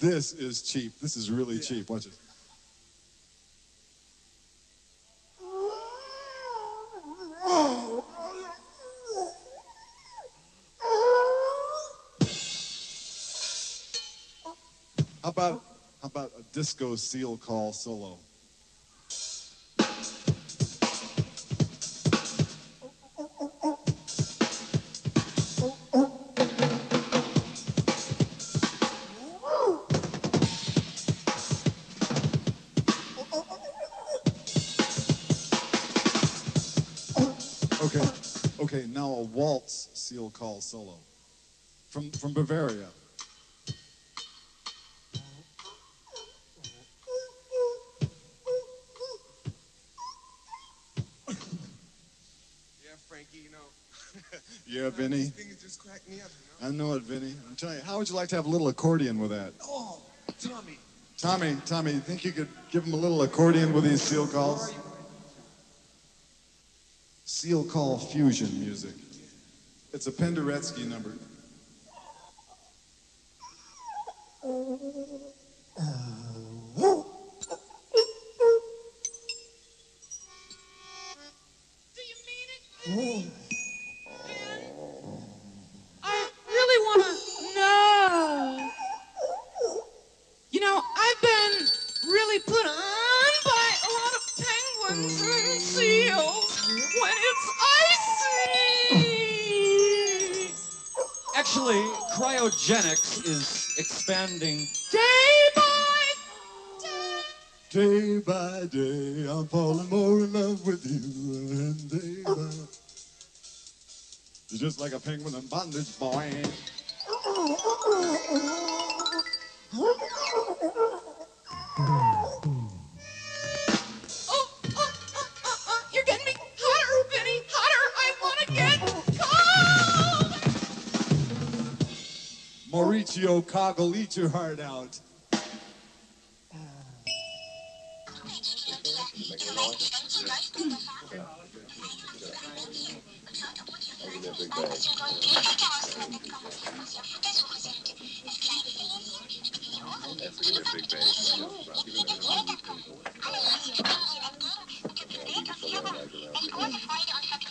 This is cheap. This is really cheap. Watch it. How about how about a disco seal call solo? Okay, okay. Now a waltz seal call solo from from Bavaria. Frankie, you know. Yeah, Vinny. These things just crack me up, you know. I know it, Vinny. I'm telling you. How would you like to have a little accordion with that? Oh, Tommy. Tommy, Tommy, you think you could give him a little accordion with these seal calls? Seal call fusion music. It's a Penderecki number. I really want to know. You know, I've been really put on by a lot of penguins and seals when it's icy. Actually, cryogenics is expanding. Day by day. Day by day, I'm falling more in love with you. And day by You're just like a penguin in bondage, boy. Oh, oh, oh, oh, oh, you're getting me hotter, Vinny, hotter. I want to get cold. Mauricio Kagel, eat your heart out. in der Big Bag. Eine große Freude und Vergnügen.